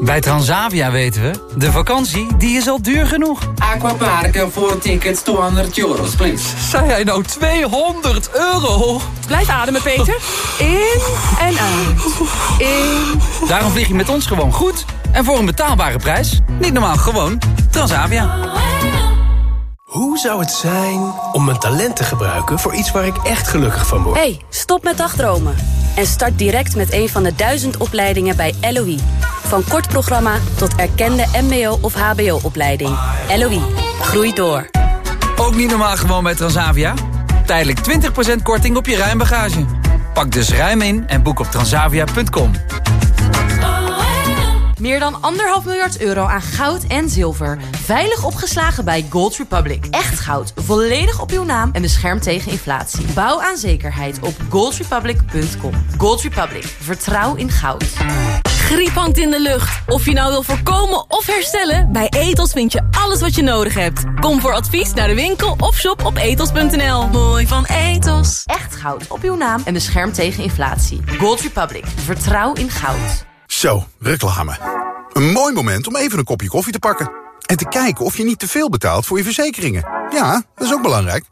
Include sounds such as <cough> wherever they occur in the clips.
Bij Transavia weten we, de vakantie die is al duur genoeg. Aquaparken voor tickets 200 euros, please. Zei hij nou 200 euro? Blijf ademen, Peter. In en uit. In. Daarom vlieg je met ons gewoon goed. En voor een betaalbare prijs. Niet normaal, gewoon Transavia. Hoe zou het zijn om mijn talent te gebruiken voor iets waar ik echt gelukkig van word? hey, stop met dagdromen. En start direct met een van de duizend opleidingen bij LOE. Van kort programma tot erkende mbo- of hbo-opleiding. LOE, groei door. Ook niet normaal gewoon bij Transavia? Tijdelijk 20% korting op je ruimbagage. Pak dus ruim in en boek op transavia.com. Meer dan anderhalf miljard euro aan goud en zilver. Veilig opgeslagen bij Gold Republic. Echt goud, volledig op uw naam en beschermd tegen inflatie. Bouw aan zekerheid op goldrepublic.com. Gold Republic, vertrouw in goud. Griep hangt in de lucht. Of je nou wil voorkomen of herstellen, bij Etos vind je alles wat je nodig hebt. Kom voor advies naar de winkel of shop op etos.nl. Mooi van Etos. Echt goud op uw naam en beschermd tegen inflatie. Gold Republic, vertrouw in goud. Zo, reclame. Een mooi moment om even een kopje koffie te pakken. En te kijken of je niet te veel betaalt voor je verzekeringen. Ja, dat is ook belangrijk.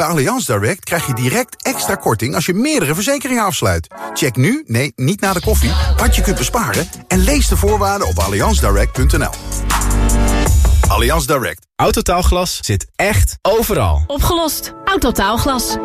Bij Allianz Direct krijg je direct extra korting als je meerdere verzekeringen afsluit. Check nu, nee, niet na de koffie, wat je kunt besparen... en lees de voorwaarden op allianzdirect.nl. Allianz Direct. Autotaalglas zit echt overal. Opgelost. Autotaalglas.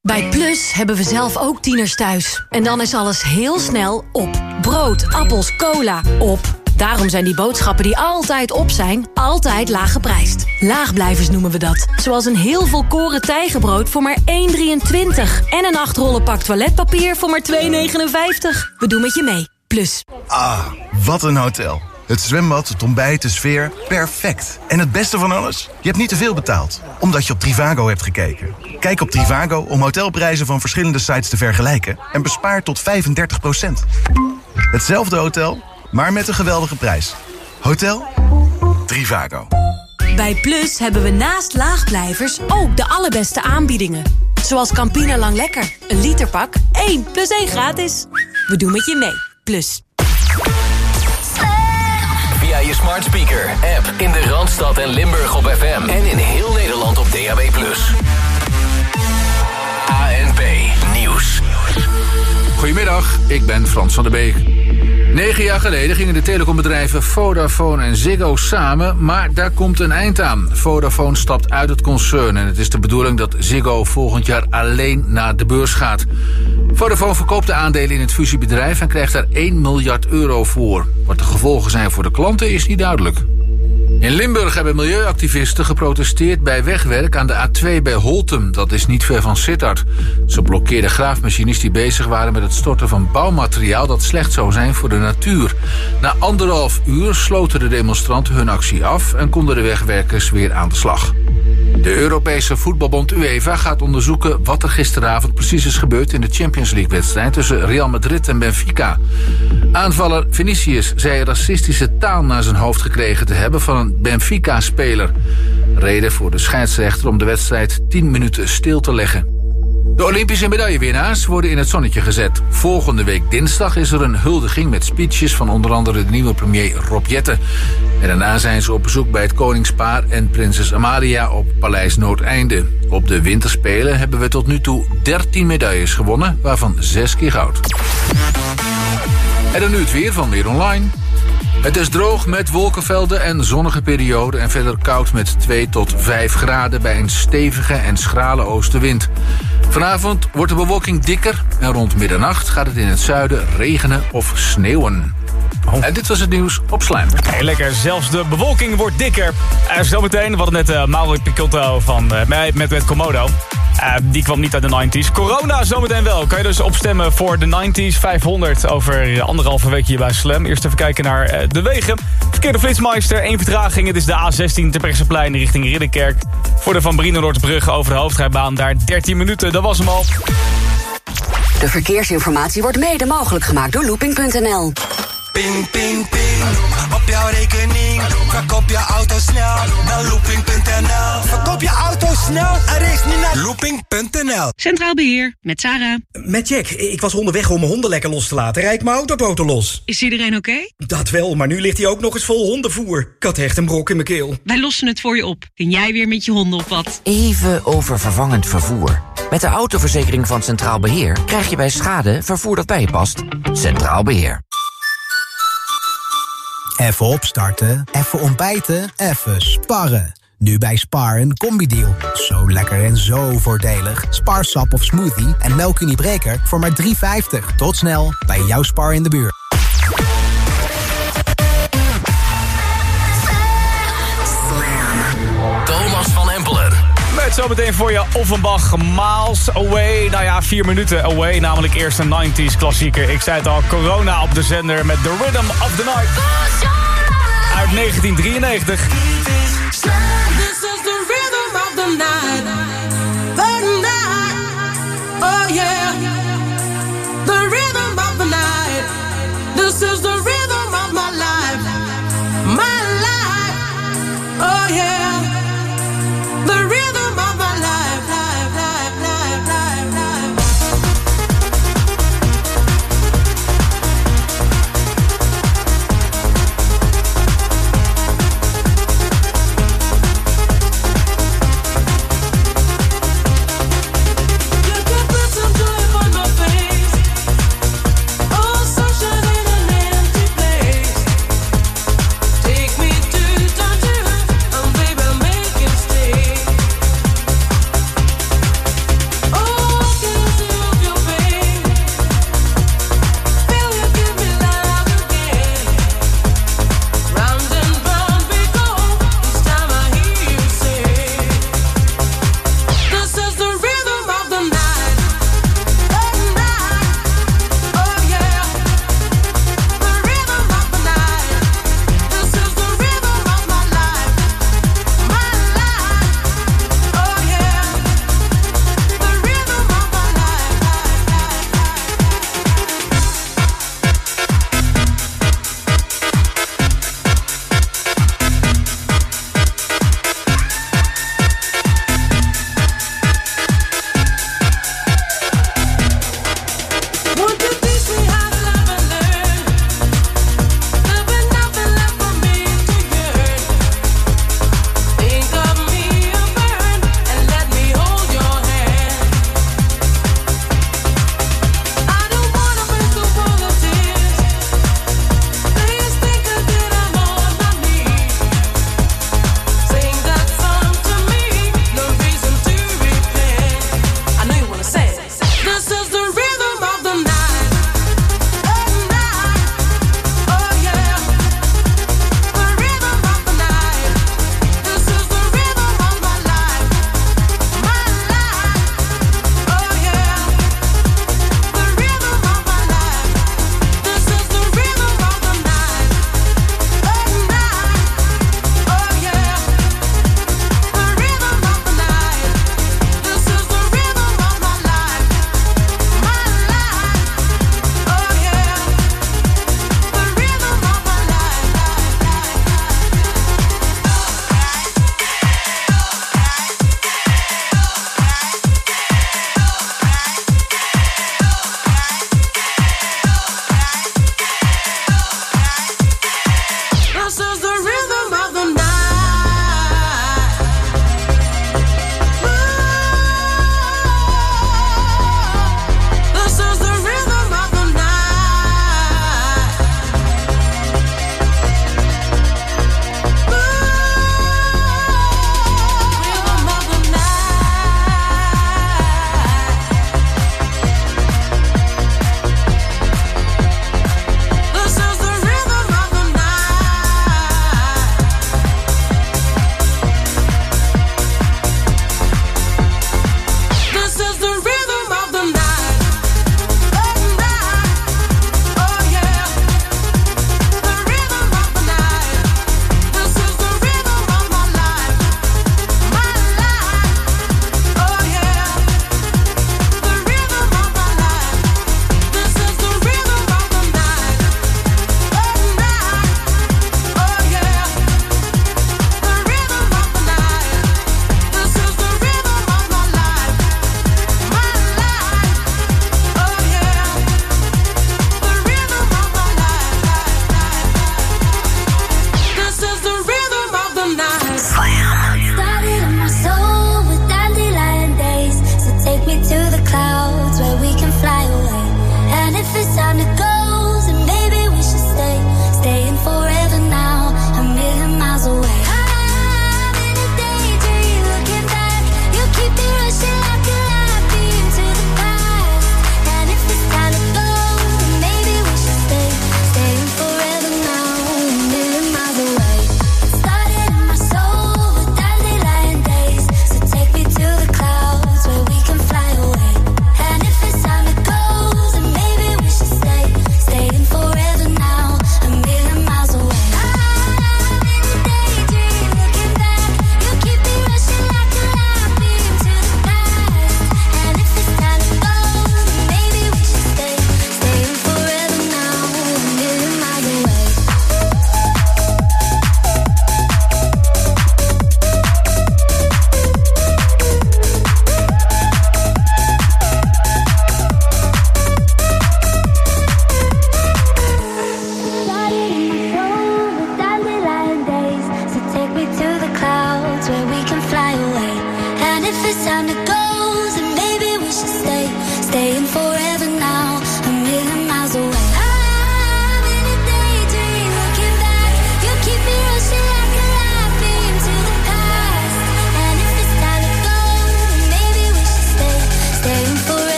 Bij Plus hebben we zelf ook tieners thuis. En dan is alles heel snel op. Brood, appels, cola, op. Daarom zijn die boodschappen die altijd op zijn, altijd laag geprijsd. Laagblijvers noemen we dat. Zoals een heel volkoren tijgenbrood voor maar 1,23. En een 8 rollen pak toiletpapier voor maar 2,59. We doen met je mee. Plus. Ah, wat een hotel. Het zwembad, het ontbijt, de sfeer, perfect. En het beste van alles? Je hebt niet te veel betaald, omdat je op Trivago hebt gekeken. Kijk op Trivago om hotelprijzen van verschillende sites te vergelijken... en bespaar tot 35% Hetzelfde hotel, maar met een geweldige prijs. Hotel Trivago. Bij Plus hebben we naast laagblijvers ook de allerbeste aanbiedingen. Zoals Campina Lang Lekker. Een literpak, 1 plus 1 gratis. We doen met je mee. Plus. Via je smart speaker, app in de Randstad en Limburg op FM. En in heel Nederland op DAB+. ANP Nieuws. Goedemiddag, ik ben Frans van der Beek. Negen jaar geleden gingen de telecombedrijven Vodafone en Ziggo samen, maar daar komt een eind aan. Vodafone stapt uit het concern en het is de bedoeling dat Ziggo volgend jaar alleen naar de beurs gaat. Vodafone verkoopt de aandelen in het fusiebedrijf en krijgt daar 1 miljard euro voor. Wat de gevolgen zijn voor de klanten is niet duidelijk. In Limburg hebben milieuactivisten geprotesteerd bij wegwerk aan de A2 bij Holtum. Dat is niet ver van Sittard. Ze blokkeerden graafmachines die bezig waren met het storten van bouwmateriaal... dat slecht zou zijn voor de natuur. Na anderhalf uur sloten de demonstranten hun actie af... en konden de wegwerkers weer aan de slag. De Europese voetbalbond UEFA gaat onderzoeken wat er gisteravond precies is gebeurd in de Champions League-wedstrijd tussen Real Madrid en Benfica. Aanvaller Vinicius zei racistische taal naar zijn hoofd gekregen te hebben van Benfica-speler. Reden voor de scheidsrechter om de wedstrijd 10 minuten stil te leggen. De Olympische medaillewinnaars worden in het zonnetje gezet. Volgende week dinsdag is er een huldiging met speeches van onder andere de nieuwe premier Rob Jetten. En daarna zijn ze op bezoek bij het koningspaar en prinses Amalia op Paleis Noordeinde. Op de winterspelen hebben we tot nu toe 13 medailles gewonnen, waarvan 6 keer goud. En dan nu het weer van Weer Online. Het is droog met wolkenvelden en zonnige perioden... en verder koud met 2 tot 5 graden bij een stevige en schrale oostenwind. Vanavond wordt de bewolking dikker en rond middernacht gaat het in het zuiden regenen of sneeuwen. En dit was het nieuws op Slijm. Hey, lekker, zelfs de bewolking wordt dikker. Uh, zometeen, we hadden net uh, Mauro Picotto van, uh, met, met Komodo. Uh, die kwam niet uit de 90s. Corona zometeen wel. Kan je dus opstemmen voor de 90s 500 over anderhalve week hier bij Slam. Eerst even kijken naar uh, de wegen. Verkeerde Flitsmeister, één vertraging. Het is de A16 te Brechtseplein richting Ridderkerk. Voor de Van Brienenoordbrug over de hoofdrijbaan. Daar 13 minuten, dat was hem al. De verkeersinformatie wordt mede mogelijk gemaakt door looping.nl. Ping, ping, ping. Op jouw rekening. Verkoop je auto snel naar looping.nl. Verkoop je auto snel en race niet naar looping.nl. Centraal Beheer, met Sarah. Met Jack. Ik was onderweg om mijn honden lekker los te laten. Rijd mijn autoboten los. Is iedereen oké? Dat wel, maar nu ligt hij ook nog eens vol hondenvoer. Ik had echt een brok in mijn keel. Wij lossen het voor je op. Kun jij weer met je honden op wat? Even over vervangend vervoer. Met de autoverzekering van Centraal Beheer krijg je bij schade vervoer dat bij je past. Centraal Beheer. Even opstarten, even ontbijten, even sparren. Nu bij Spar een combi-deal. Zo lekker en zo voordelig. Spar sap of smoothie en melkuniebreker voor maar 3,50. Tot snel bij jouw Spar in de buurt. Zometeen voor je Offenbach Miles Away. Nou ja, vier minuten away. Namelijk eerst een 90s klassieker. Ik zei het al, Corona op de zender met The Rhythm of the Night. Uit 1993. This is the rhythm of the night.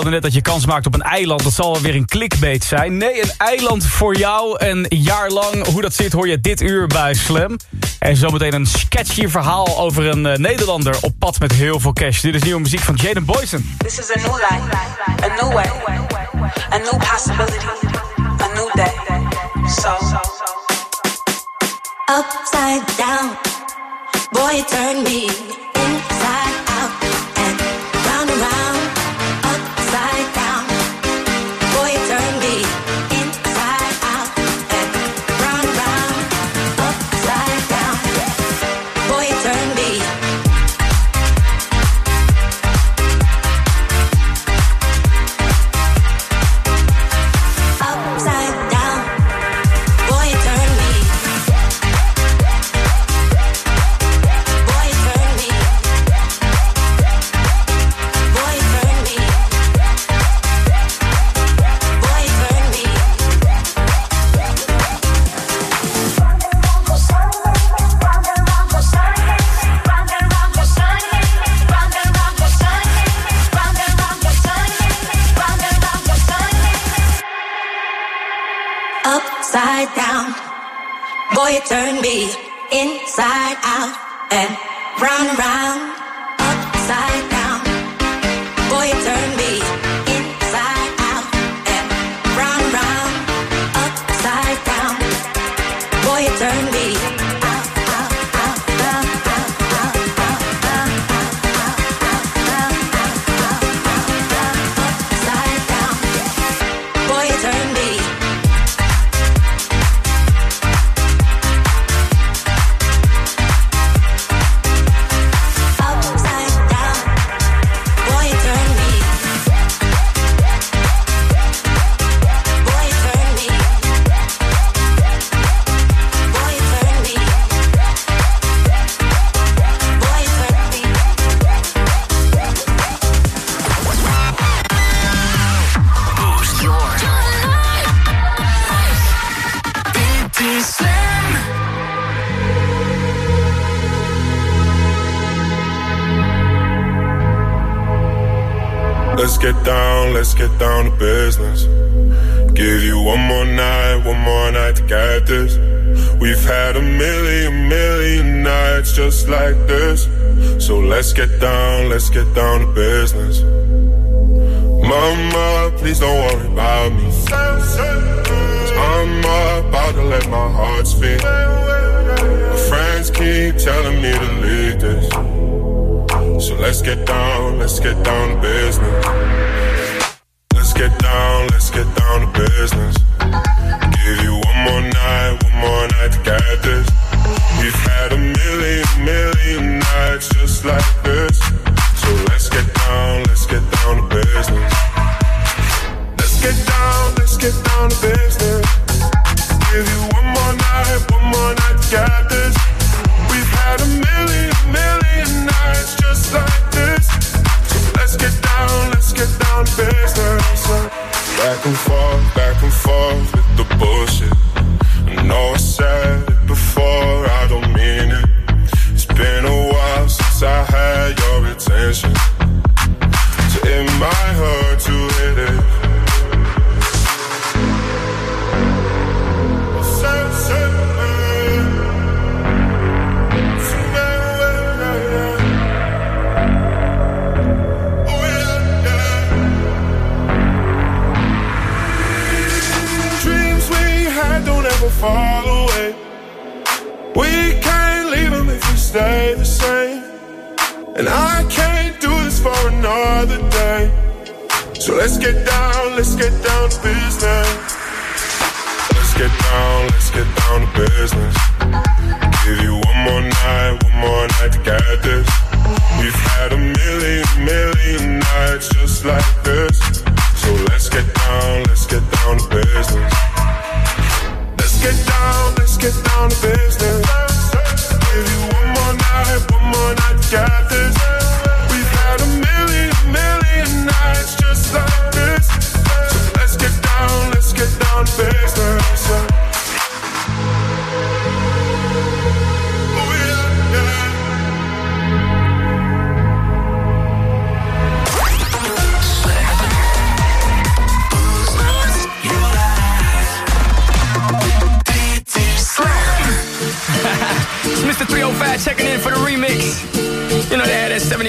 vertelde net dat je kans maakt op een eiland. Dat zal wel weer een clickbait zijn. Nee, een eiland voor jou. Een jaar lang. Hoe dat zit hoor je dit uur bij Slam. En zometeen een sketchy verhaal over een eh, Nederlander op pad met heel veel cash. Dit is nieuwe muziek van Jaden Boysen. This is a new life, a new way, a new possibility, a new day. So, upside down, boy turn me. turn me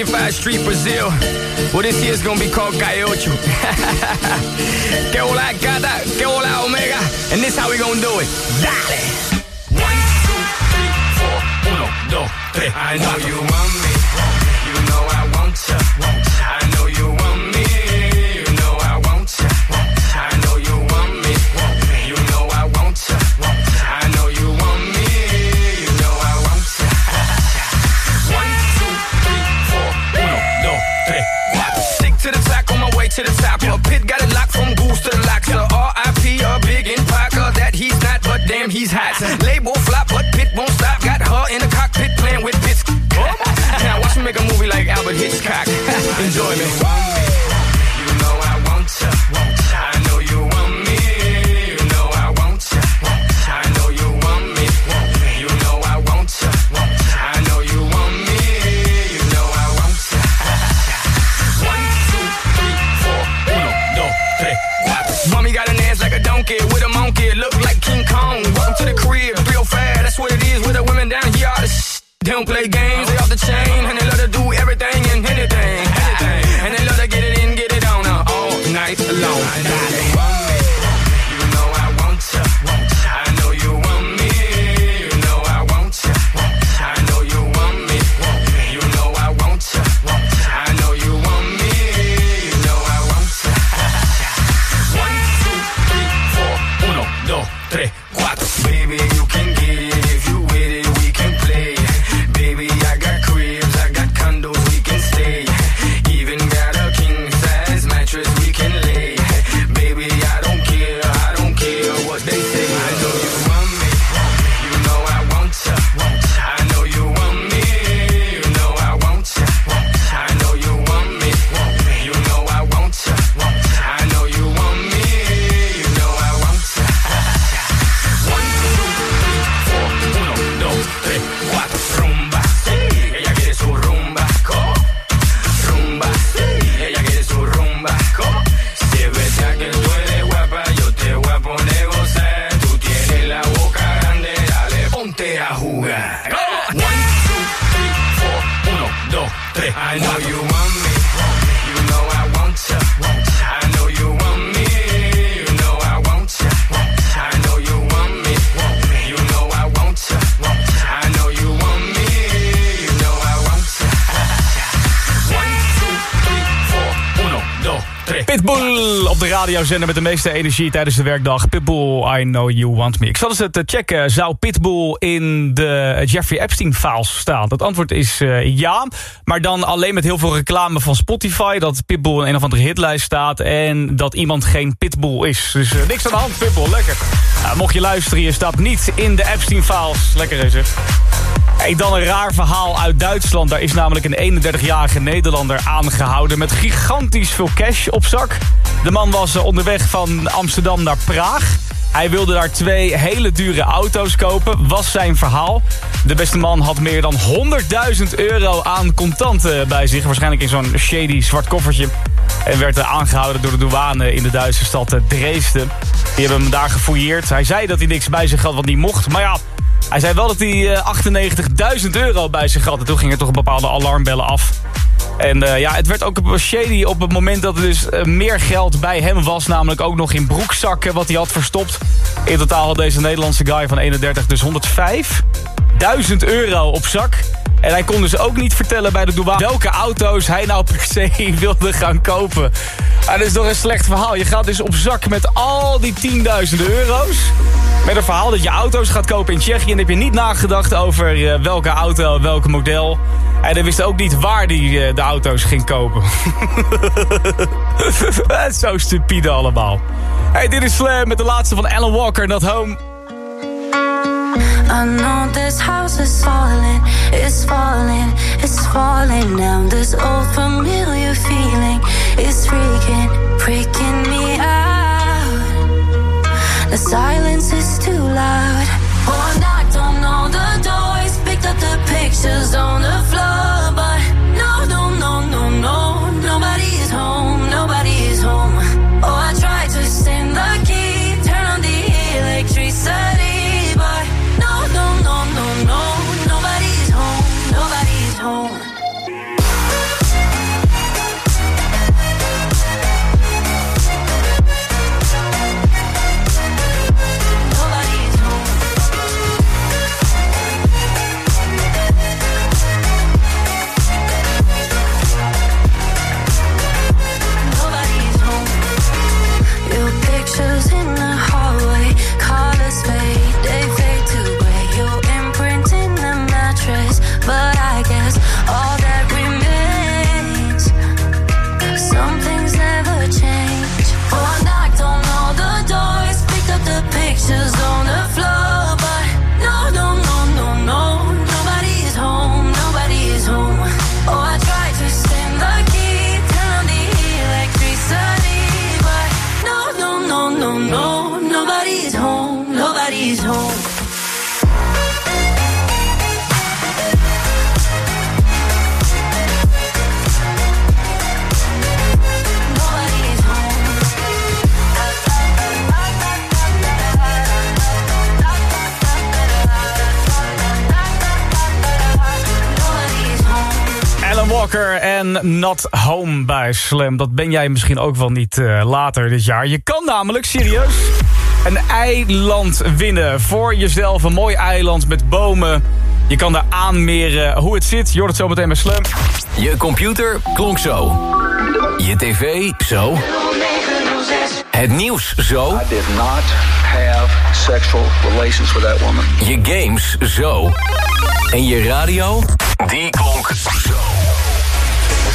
95 Street, Brazil. Well, this year's gonna be called Calle <laughs> que hola, gata, que hola, omega. And this how we gonna do it. Dale! One, two, three, four. Uno, dos, tres. I know you want me. He's hot. Label flop, but pit won't stop. Got her in the cockpit playing with bits. Now watch me make a movie like Albert Hitchcock. <laughs> Enjoy me. Don't play games. Radiozender met de meeste energie tijdens de werkdag. Pitbull, I know you want me. Ik zal eens het checken. Zou Pitbull in de Jeffrey Epstein files staan? Dat antwoord is eh, ja. Maar dan alleen met heel veel reclame van Spotify. Dat Pitbull in een of andere hitlijst staat. En dat iemand geen Pitbull is. Dus eh, niks aan de hand, Pitbull. Lekker. Nou, mocht je luisteren, je staat niet in de Epstein files. Lekker het. Hey, dan een raar verhaal uit Duitsland. Daar is namelijk een 31-jarige Nederlander aangehouden... met gigantisch veel cash op zak. De man was eh, onderweg van Amsterdam naar Praag. Hij wilde daar twee hele dure auto's kopen, was zijn verhaal. De beste man had meer dan 100.000 euro aan contanten bij zich. Waarschijnlijk in zo'n shady zwart koffertje. En werd eh, aangehouden door de douane in de Duitse stad eh, Dresden. Die hebben hem daar gefouilleerd. Hij zei dat hij niks bij zich had wat niet mocht. Maar ja, hij zei wel dat hij eh, 98.000 euro bij zich had. En toen gingen toch bepaalde alarmbellen af. En eh, ja, het werd ook shady op het moment dat er dus eh, meer geld bij hem was. Namelijk ook nog in broekzakken wat hij had verstopt. In totaal had deze Nederlandse guy van 31 dus 105.000 euro op zak. En hij kon dus ook niet vertellen bij de douane welke auto's hij nou per se <laughs> wilde gaan kopen. En dat is toch een slecht verhaal. Je gaat dus op zak met al die tienduizenden euro's. Met een verhaal dat je auto's gaat kopen in Tsjechië. En heb je niet nagedacht over eh, welke auto, welke model. En hij wist ook niet waar hij uh, de auto's ging kopen. <laughs> Zo stupide allemaal. Hey, dit is Slam met de laatste van Alan Walker, Not Home. I know this house is falling, it's falling, it's falling down. This old familiar feeling is freaking, freaking me out. The silence is too loud. I knocked on all the doors, picked up the pictures on the floor, Not Home bij Slam. Dat ben jij misschien ook wel niet eh, later dit jaar. Je kan namelijk serieus een eiland winnen. Voor jezelf een mooi eiland met bomen. Je kan daar aanmeren hoe het zit. Je hoort het zo meteen bij Slam. Je computer klonk zo. Je tv zo. Het nieuws zo. I did not have sexual relations with that woman. Je games zo. En je radio, die klonk zo.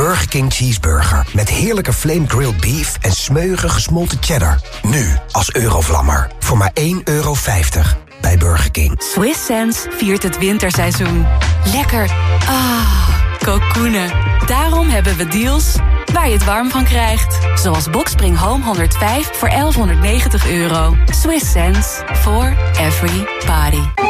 Burger King Cheeseburger. Met heerlijke flame grilled beef en smeuige gesmolten cheddar. Nu als Eurovlammer. Voor maar 1,50 euro bij Burger King. Swiss Sense viert het winterseizoen. Lekker. Ah, kokoenen. Daarom hebben we deals waar je het warm van krijgt. Zoals Boxspring Home 105 voor 1190 euro. Swiss Sense for every party.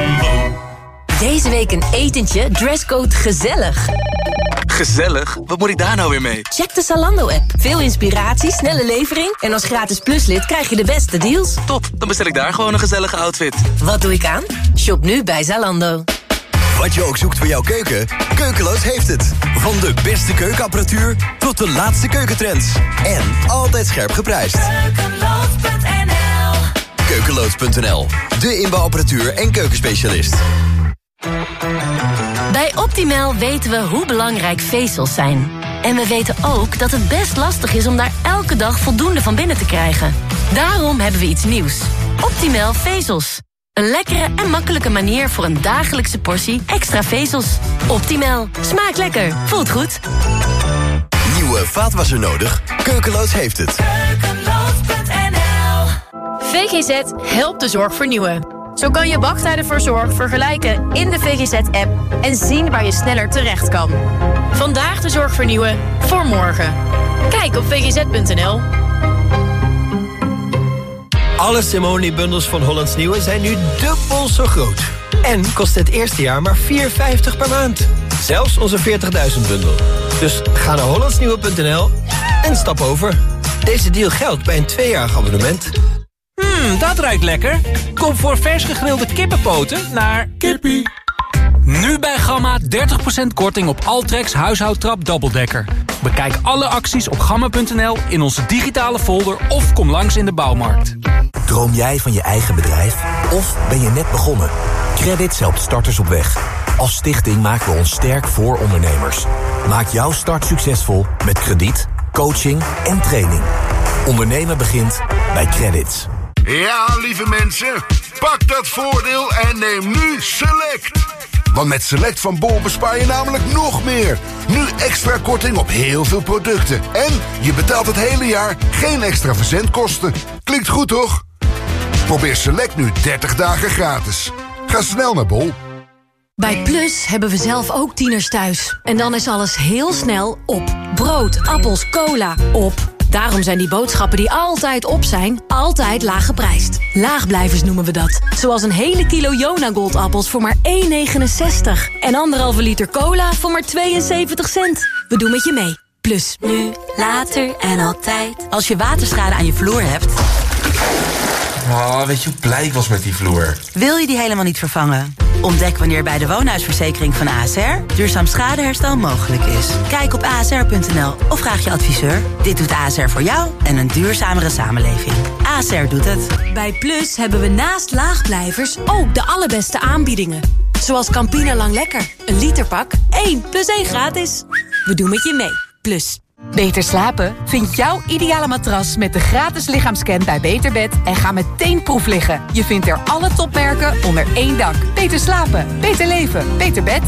Deze week een etentje, dresscode gezellig. Gezellig? Wat moet ik daar nou weer mee? Check de Zalando-app. Veel inspiratie, snelle levering... en als gratis pluslid krijg je de beste deals. Top, dan bestel ik daar gewoon een gezellige outfit. Wat doe ik aan? Shop nu bij Zalando. Wat je ook zoekt voor jouw keuken, Keukeloos heeft het. Van de beste keukenapparatuur tot de laatste keukentrends. En altijd scherp geprijsd. Keukeloos.nl, de inbouwapparatuur en keukenspecialist. Bij Optimal weten we hoe belangrijk vezels zijn. En we weten ook dat het best lastig is om daar elke dag voldoende van binnen te krijgen. Daarom hebben we iets nieuws. Optimal vezels. Een lekkere en makkelijke manier voor een dagelijkse portie extra vezels. Optimal. Smaakt lekker. Voelt goed. Nieuwe vaatwasser nodig? Keukeloos heeft het. VGZ helpt de zorg vernieuwen. Zo kan je wachttijden voor zorg vergelijken in de VGZ-app... en zien waar je sneller terecht kan. Vandaag de zorg vernieuwen voor morgen. Kijk op vgz.nl. Alle Simone-bundels van Hollands Nieuwe zijn nu dubbel zo groot. En kost het eerste jaar maar 4,50 per maand. Zelfs onze 40.000-bundel. Dus ga naar hollandsnieuwe.nl en stap over. Deze deal geldt bij een tweejarig abonnement. Mmm, dat ruikt lekker. Kom voor vers gegrilde kippenpoten naar... Kippie. Nu bij Gamma 30% korting op Altrex huishoudtrap dubbeldekker. Bekijk alle acties op gamma.nl in onze digitale folder of kom langs in de bouwmarkt. Droom jij van je eigen bedrijf? Of ben je net begonnen? Credits helpt starters op weg. Als stichting maken we ons sterk voor ondernemers. Maak jouw start succesvol met krediet, coaching en training. Ondernemen begint bij Credits. Ja, lieve mensen, pak dat voordeel en neem nu Select. Want met Select van Bol bespaar je namelijk nog meer. Nu extra korting op heel veel producten. En je betaalt het hele jaar geen extra verzendkosten. Klinkt goed, toch? Probeer Select nu 30 dagen gratis. Ga snel naar Bol. Bij Plus hebben we zelf ook tieners thuis. En dan is alles heel snel op. Brood, appels, cola, op. Daarom zijn die boodschappen die altijd op zijn, altijd laag geprijsd. Laagblijvers noemen we dat. Zoals een hele kilo Jona Goldappels voor maar 1,69. En anderhalve liter cola voor maar 72 cent. We doen met je mee. Plus. Nu, later en altijd. Als je waterschade aan je vloer hebt... Oh, weet je hoe blij ik was met die vloer? wil je die helemaal niet vervangen. Ontdek wanneer bij de woonhuisverzekering van ASR duurzaam schadeherstel mogelijk is. Kijk op asr.nl of vraag je adviseur. Dit doet ASR voor jou en een duurzamere samenleving. ASR doet het. Bij Plus hebben we naast laagblijvers ook de allerbeste aanbiedingen. Zoals Campina Lang Lekker. Een literpak, 1 plus 1 gratis. We doen met je mee. Plus. Beter slapen? Vind jouw ideale matras met de gratis lichaamscan bij Beterbed en ga meteen proef liggen. Je vindt er alle topmerken onder één dak. Beter slapen, beter leven, beter bed.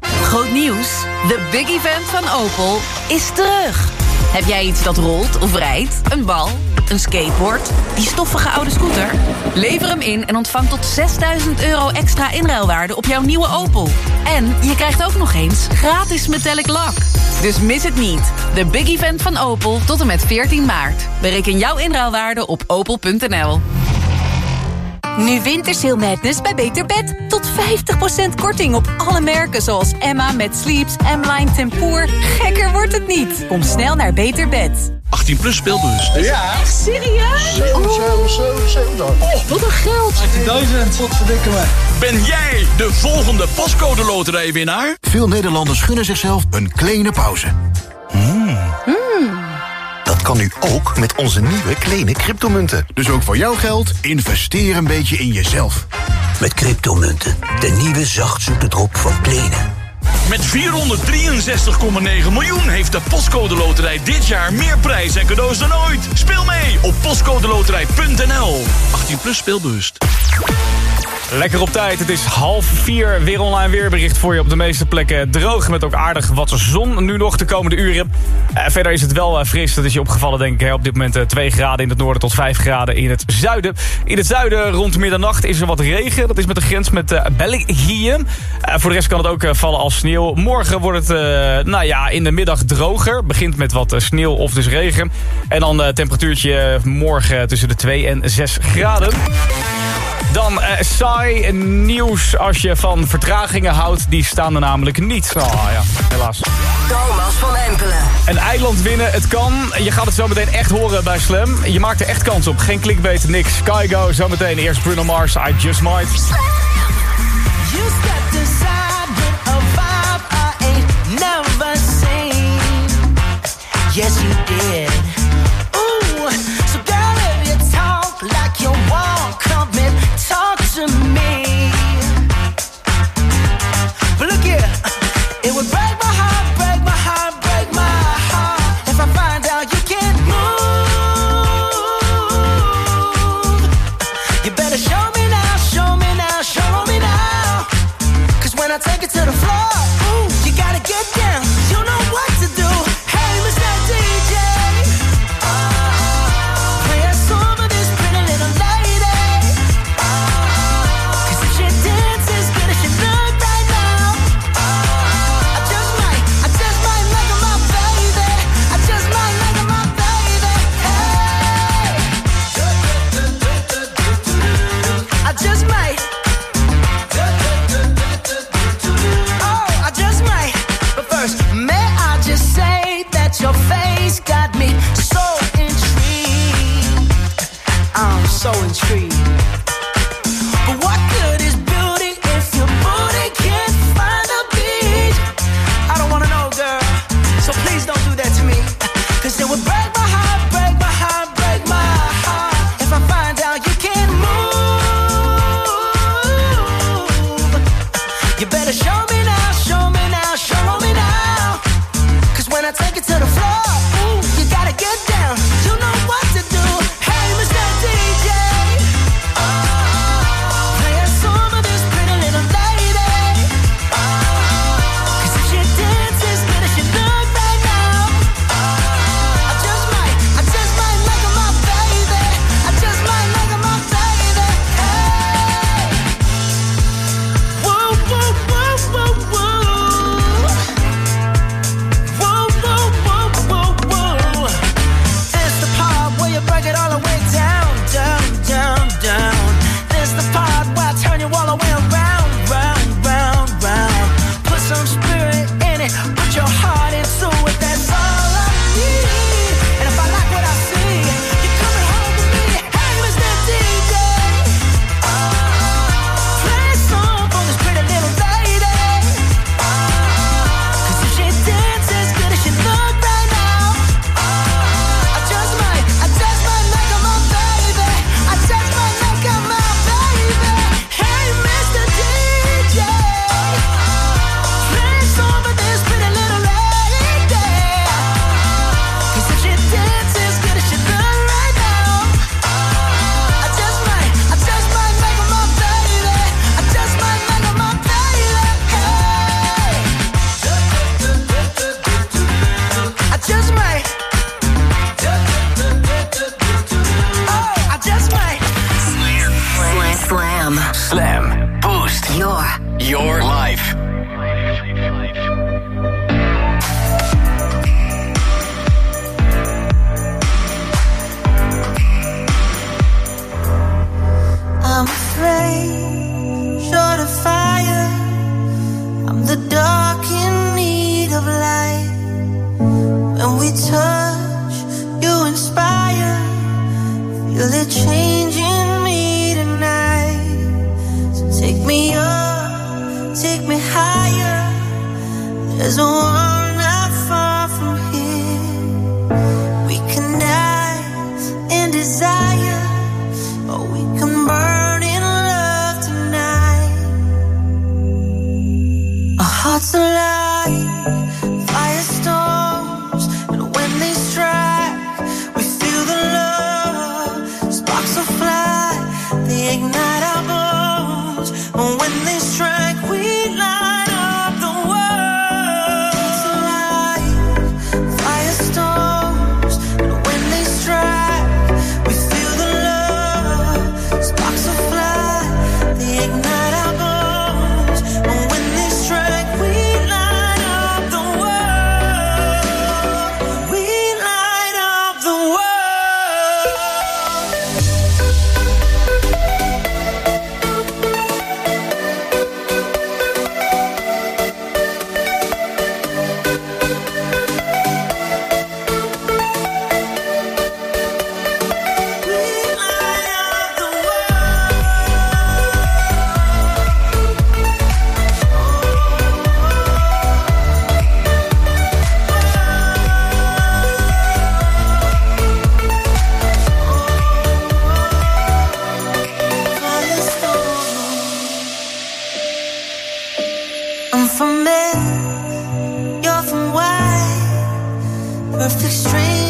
Groot nieuws. De big event van Opel is terug. Heb jij iets dat rolt of rijdt? Een bal? Een skateboard? Die stoffige oude scooter? Lever hem in en ontvang tot 6000 euro extra inruilwaarde op jouw nieuwe Opel. En je krijgt ook nog eens gratis metallic lak. Dus mis het niet. De big event van Opel tot en met 14 maart. Bereken jouw inruilwaarde op opel.nl. Nu Wintersail Madness bij Beter Bed. Tot 50% korting op alle merken zoals Emma met Sleeps, M-Line Tempoor. Gekker wordt het niet. Kom snel naar Beter Bed. 18 plus speelbus. Ja. Echt serieus? 7, Oh. 7, 7, 7. Oh, wat een geld. 18.000. Wat verdikken me. Ben jij de volgende pascode loterijwinnaar? Veel Nederlanders gunnen zichzelf een kleine pauze. Hmm. Dat kan nu ook met onze nieuwe kleine cryptomunten. Dus ook voor jouw geld, investeer een beetje in jezelf. Met cryptomunten, de nieuwe zachtzoete drop van Plenen. Met 463,9 miljoen heeft de Postcode Loterij dit jaar meer prijs en cadeaus dan ooit. Speel mee op postcodeloterij.nl. 18 plus speelbewust. Lekker op tijd. Het is half vier. Weer online weerbericht voor je op de meeste plekken droog. Met ook aardig wat zon nu nog de komende uren. Eh, verder is het wel eh, fris. Dat is je opgevallen denk ik. Op dit moment eh, 2 graden in het noorden tot 5 graden in het zuiden. In het zuiden rond middernacht is er wat regen. Dat is met de grens met eh, België. Voor de rest kan het ook vallen als sneeuw. Morgen wordt het nou ja, in de middag droger. Begint met wat sneeuw of dus regen. En dan temperatuurtje morgen tussen de 2 en 6 graden. Dan eh, saai nieuws als je van vertragingen houdt. Die staan er namelijk niet. Oh ja, helaas. Thomas van Empelen. Een eiland winnen, het kan. Je gaat het zo meteen echt horen bij Slam. Je maakt er echt kans op. Geen clickbait, niks. Kygo, zometeen eerst Bruno Mars, I Just Might. You stepped inside with a vibe I ain't never seen. Yes, you did. I'm from men, you're from white. Perfect strangers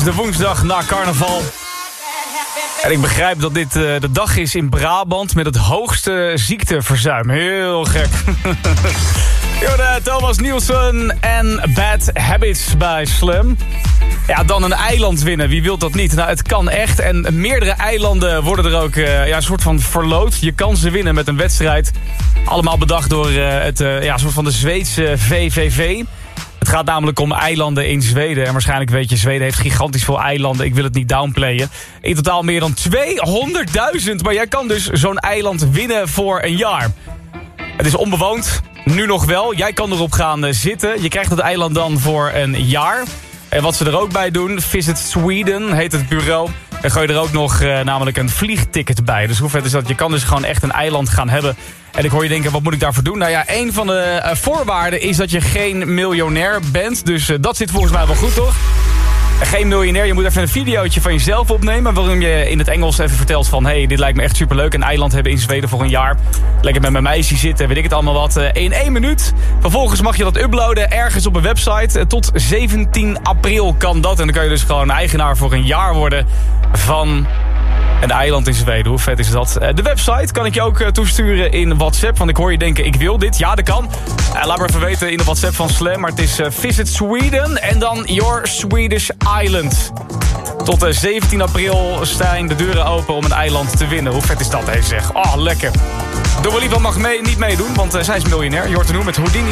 is de woensdag na carnaval. En ik begrijp dat dit eh, de dag is in Brabant met het hoogste ziekteverzuim. Heel gek. <laughs> Jorde, Thomas Nielsen en Bad Habits bij Slam. Ja, dan een eiland winnen. Wie wil dat niet? Nou, het kan echt. En meerdere eilanden worden er ook uh, ja, een soort van verloot. Je kan ze winnen met een wedstrijd. Allemaal bedacht door uh, het ja, soort van de Zweedse VVV. Gaat namelijk om eilanden in Zweden. En waarschijnlijk weet je, Zweden heeft gigantisch veel eilanden. Ik wil het niet downplayen. In totaal meer dan 200.000. Maar jij kan dus zo'n eiland winnen voor een jaar. Het is onbewoond. Nu nog wel. Jij kan erop gaan zitten. Je krijgt het eiland dan voor een jaar. En wat ze er ook bij doen, Visit Sweden heet het bureau. Dan gooi je er ook nog uh, namelijk een vliegticket bij. Dus hoe vet is dat? Je kan dus gewoon echt een eiland gaan hebben. En ik hoor je denken, wat moet ik daarvoor doen? Nou ja, een van de uh, voorwaarden is dat je geen miljonair bent. Dus uh, dat zit volgens mij wel goed, toch? Geen miljonair, je moet even een videootje van jezelf opnemen... waarin je in het Engels even vertelt van... hey, dit lijkt me echt superleuk, een eiland hebben in Zweden voor een jaar. Lekker met mijn meisje zitten, weet ik het allemaal wat. In één minuut. Vervolgens mag je dat uploaden ergens op een website. Tot 17 april kan dat. En dan kan je dus gewoon eigenaar voor een jaar worden van een eiland in Zweden. Hoe vet is dat? De website kan ik je ook toesturen in WhatsApp. Want ik hoor je denken, ik wil dit. Ja, dat kan. laat me even weten in de WhatsApp van Slam. Maar het is Visit Sweden en dan Your Swedish Island. Tot 17 april staan de deuren open om een eiland te winnen. Hoe vet is dat, hé zeg. Oh, lekker. Dua Lipa mag mee, niet meedoen, want zij is miljonair. Je hoort er nu met Houdini.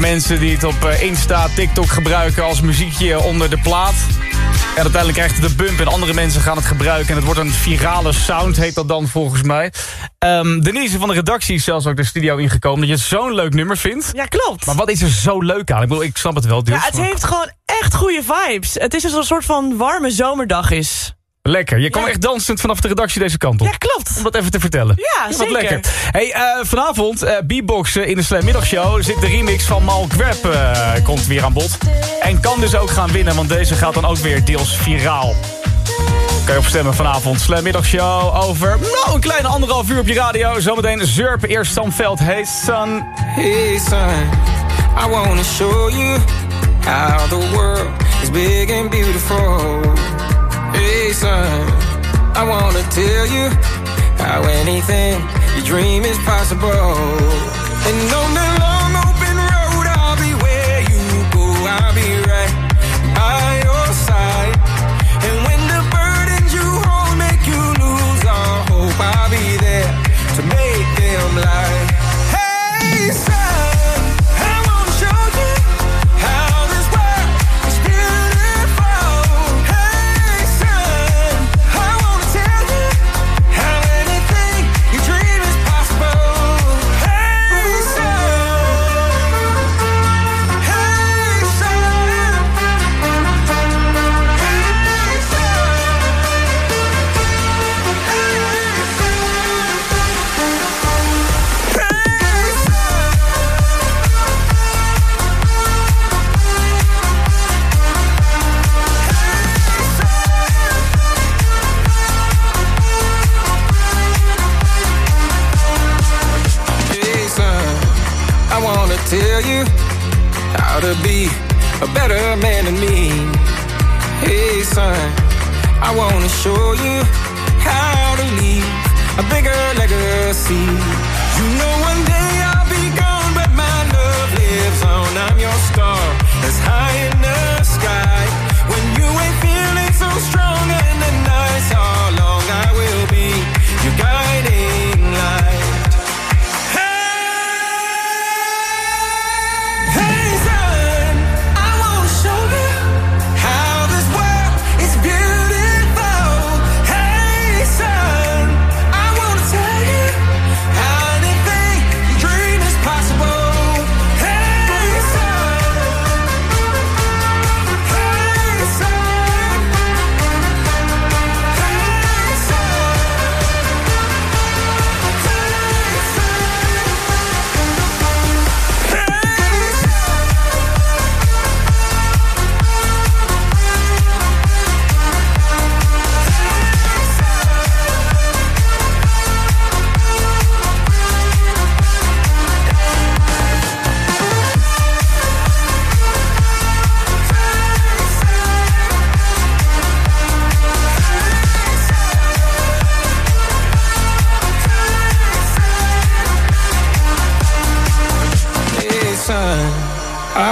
Paar mensen die het op eh, Insta, TikTok gebruiken als muziekje onder de plaat. En uiteindelijk krijgt het de bump en andere mensen gaan het gebruiken. En het wordt een virale sound, heet dat dan volgens mij. Ehm, Denise van de redactie is zelfs ook de studio ingekomen... dat je het zo'n leuk nummer vindt. Ja, klopt. Maar wat is er zo leuk aan? Ik bedoel, ik snap het wel, dus. Ja, het maar- heeft gewoon echt goede vibes. Het is alsof een soort van warme zomerdag is. Lekker. Je kwam echt dansend vanaf de redactie deze kant op. Ja, klopt. Om dat even te vertellen. Ja, Wat zeker. lekker. Hey, eh, vanavond, eh B-boxen in de Slam Middagshow... zit de remix van Mal Grab eh, komt weer aan bod. En kan dus ook gaan winnen, want deze gaat dan ook weer deels viraal. Kan je op stemmen vanavond. Slam Middagshow over nou, een kleine anderhalf uur op je radio. Zometeen Zurp, eerst Sam Veld. Hey son. Hey son, I wanna show you how the world is big and beautiful. Hey son, I wanna tell you how anything you dream is possible. And on the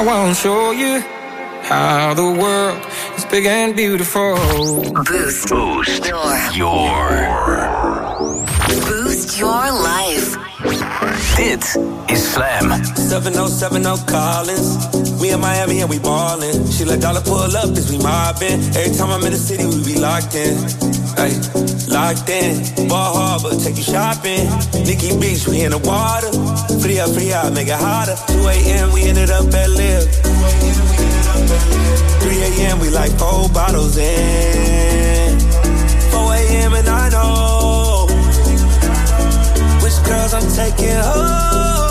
wanna show you how the world is big and beautiful. Boost. Boost. Your. Boost Dit is Slam. 7070 Collins. We in Miami and we ballin'. She let dollar pull up as we mobbin'. Every time I'm in the city, we be locked in. Hey, locked in. Ball Harbor, take you shopping. Nikki Beach, we in the water. Free up, free out, make it hotter. 2 a.m., we ended up at Live. 3 a.m., we like four bottles in. 4 a.m., and I know which girls I'm taking home.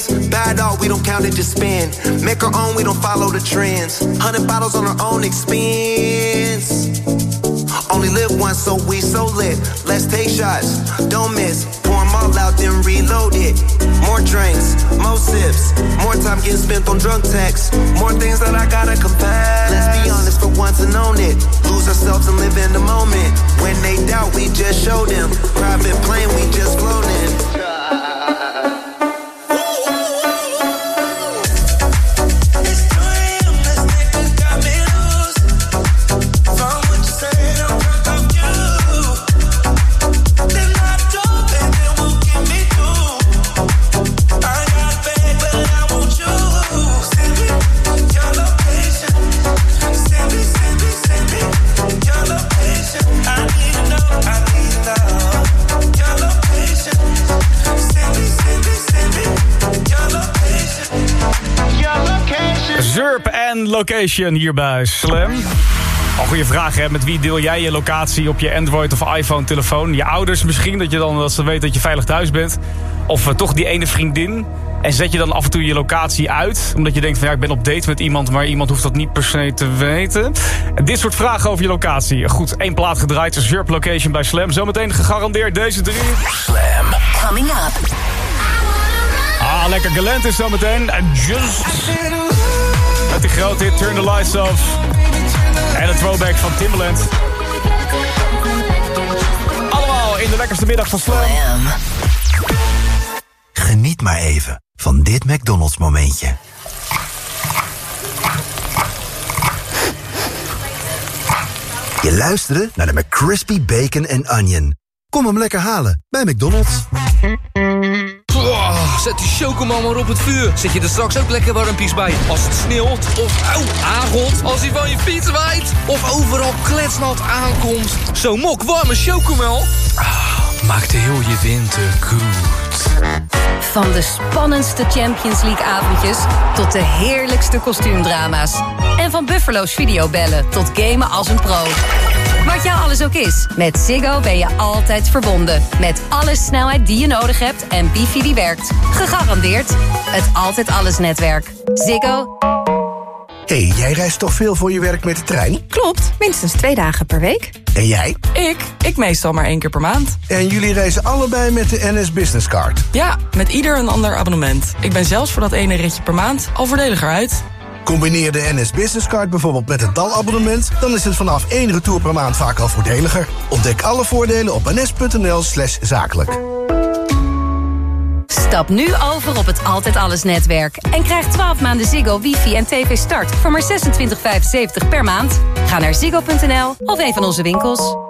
Friends. Bad dog, we don't count it, just spend. Make our own, we don't follow the trends. Hundred bottles on our own expense. Only live once, so we so lit. Let's take shots, don't miss. Pour 'em all out, then reload it. More drinks, more sips. More time getting spent on drunk texts. More things that I gotta confess. Let's be honest for once and own it. Lose ourselves and live in the moment. When they hier bij Slam. Al goede vraag, hè? Met wie deel jij je locatie op je Android of iPhone telefoon? Je ouders misschien, dat, je dan, dat ze weten dat je veilig thuis bent. Of eh, toch die ene vriendin. En zet je dan af en toe je locatie uit. Omdat je denkt van ja, ik ben op date met iemand, maar iemand hoeft dat niet per se te weten. En dit soort vragen over je locatie. Goed, één plaat gedraaid. Zurp location bij Slam. Zometeen gegarandeerd deze drie. Slam. Coming up. Ah, lekker Galantis zometeen. En just... Met die grote hit Turn the Lights Off. En een throwback van Timbaland. Allemaal in de lekkerste middag van Slam. Geniet maar even van dit McDonald's momentje. Je luisterde naar de McCrispy Bacon and Onion. Kom hem lekker halen bij McDonald's. Zet die chocomel maar op het vuur. Zet je er straks ook lekker warmpies bij. Als het sneeuwt of auw, aangot. Als hij van je fiets waait. Of overal kletsnat aankomt. Zo'n mok warme chocomel. Ah, maakt heel je winter goed. Van de spannendste Champions League avondjes tot de heerlijkste kostuumdrama's. En van Buffalo's videobellen tot gamen als een pro. Wat jou alles ook is, met Ziggo ben je altijd verbonden. Met alle snelheid die je nodig hebt en wifi die werkt. Gegarandeerd het Altijd Alles netwerk. Ziggo. hey, jij reist toch veel voor je werk met de trein? Klopt, minstens twee dagen per week. En jij? Ik? Ik meestal maar één keer per maand. En jullie reizen allebei met de NS Business Card? Ja, met ieder een ander abonnement. Ik ben zelfs voor dat ene ritje per maand al voordeliger uit. Combineer de NS Business Card bijvoorbeeld met het DAL-abonnement... dan is het vanaf één retour per maand vaak al voordeliger. Ontdek alle voordelen op ns.nl slash zakelijk. Stap nu over op het Altijd Alles netwerk. En krijg 12 maanden Ziggo, wifi en tv start voor maar 26,75 per maand. Ga naar ziggo.nl of een van onze winkels.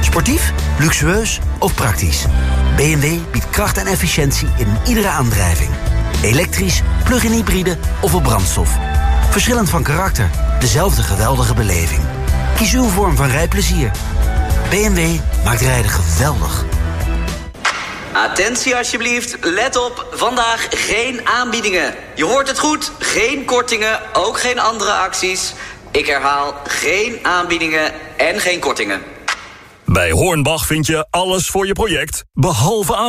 Sportief, luxueus of praktisch? BMW biedt kracht en efficiëntie in iedere aandrijving. Elektrisch, plug-in hybride of op brandstof. Verschillend van karakter, dezelfde geweldige beleving. Kies uw vorm van rijplezier. BMW maakt rijden geweldig. Attentie alsjeblieft, let op, vandaag geen aanbiedingen. Je hoort het goed, geen kortingen, ook geen andere acties. Ik herhaal, geen aanbiedingen en geen kortingen. Bij Hornbach vind je alles voor je project, behalve aanbiedingen.